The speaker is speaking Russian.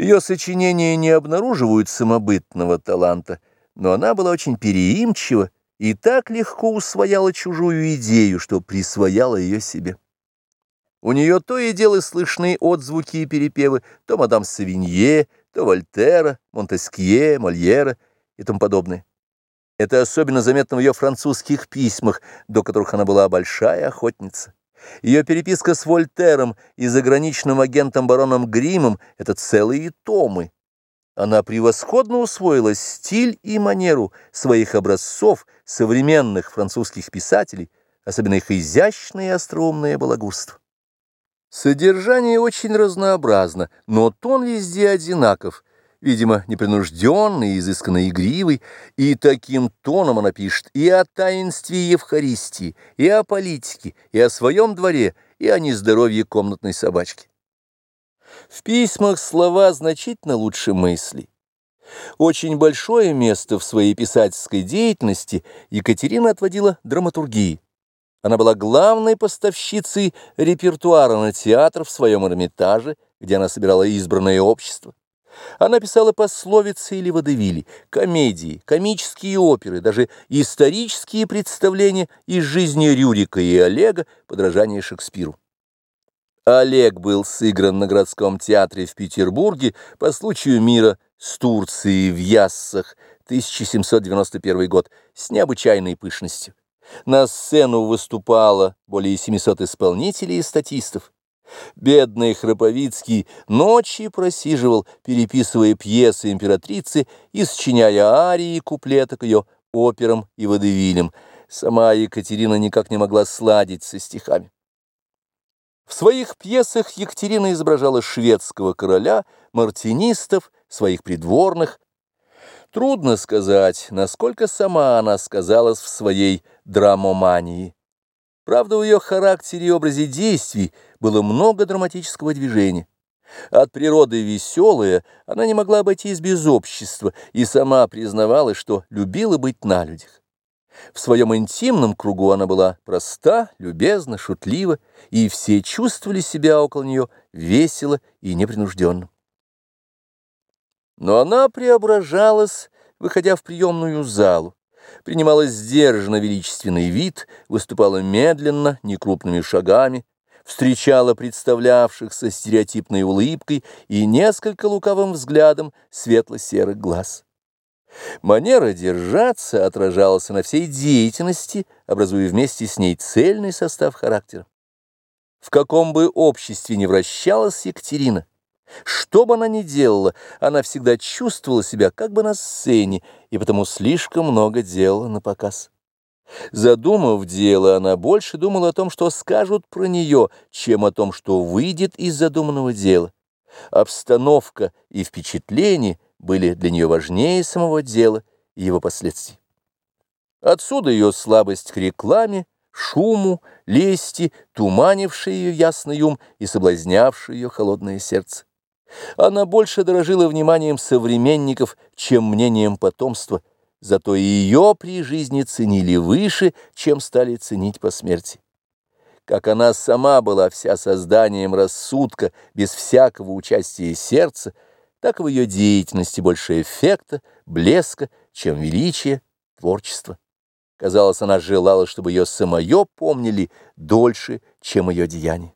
Ее сочинения не обнаруживают самобытного таланта, но она была очень переимчива и так легко усвояла чужую идею, что присвояла ее себе. У нее то и дело слышны отзвуки и перепевы то мадам Савинье, то Вольтера, Монтескье, Мольера и тому подобное. Это особенно заметно в ее французских письмах, до которых она была большая охотница. Ее переписка с Вольтером и заграничным агентом бароном Гримом — это целые томы. Она превосходно усвоила стиль и манеру своих образцов, современных французских писателей, особенно их изящное и остроумное балагурство. Содержание очень разнообразно, но тон везде одинаков, видимо, непринужденный, изысканно игривый, и таким тоном она пишет и о таинстве Евхаристии, и о политике, и о своем дворе, и о нездоровье комнатной собачки. В письмах слова значительно лучше мыслей. Очень большое место в своей писательской деятельности Екатерина отводила драматургии. Она была главной поставщицей репертуара на театр в своем Эрмитаже, где она собирала избранное общество. Она писала пословицы или водевили, комедии, комические оперы, даже исторические представления из жизни Рюрика и Олега, подражание Шекспиру. Олег был сыгран на городском театре в Петербурге по случаю мира с Турцией в Яссах, 1791 год, с необычайной пышностью. На сцену выступало более 700 исполнителей и статистов. Бедный Храповицкий ночи просиживал, переписывая пьесы императрицы и сочиняя арии и куплеты к ее операм и водевилям. Сама Екатерина никак не могла сладить со стихами. В своих пьесах Екатерина изображала шведского короля, мартинистов, своих придворных. Трудно сказать, насколько сама она сказалась в своей драмомании. Правда, в ее характере и образе действий было много драматического движения. От природы веселая, она не могла обойтись без общества и сама признавала, что любила быть на людях. В своем интимном кругу она была проста, любезна, шутлива, и все чувствовали себя около нее весело и непринужденно. Но она преображалась, выходя в приемную залу, принимала сдержанно величественный вид, выступала медленно, некрупными шагами, встречала представлявшихся стереотипной улыбкой и несколько лукавым взглядом светло-серых глаз. Манера держаться отражалась на всей деятельности, образуя вместе с ней цельный состав характера. В каком бы обществе ни вращалась Екатерина, что бы она ни делала, она всегда чувствовала себя как бы на сцене, и потому слишком много делала на показ. Задумав дело, она больше думала о том, что скажут про нее, чем о том, что выйдет из задуманного дела. Обстановка и впечатление – были для нее важнее самого дела и его последствий. Отсюда ее слабость к рекламе, шуму, лести, туманившей ее ясный ум и соблазнявшей ее холодное сердце. Она больше дорожила вниманием современников, чем мнением потомства, зато ее при жизни ценили выше, чем стали ценить по смерти. Как она сама была вся созданием рассудка, без всякого участия сердца, так в ее деятельности больше эффекта, блеска, чем величия, творчества. Казалось, она желала, чтобы ее самое помнили дольше, чем ее деяния.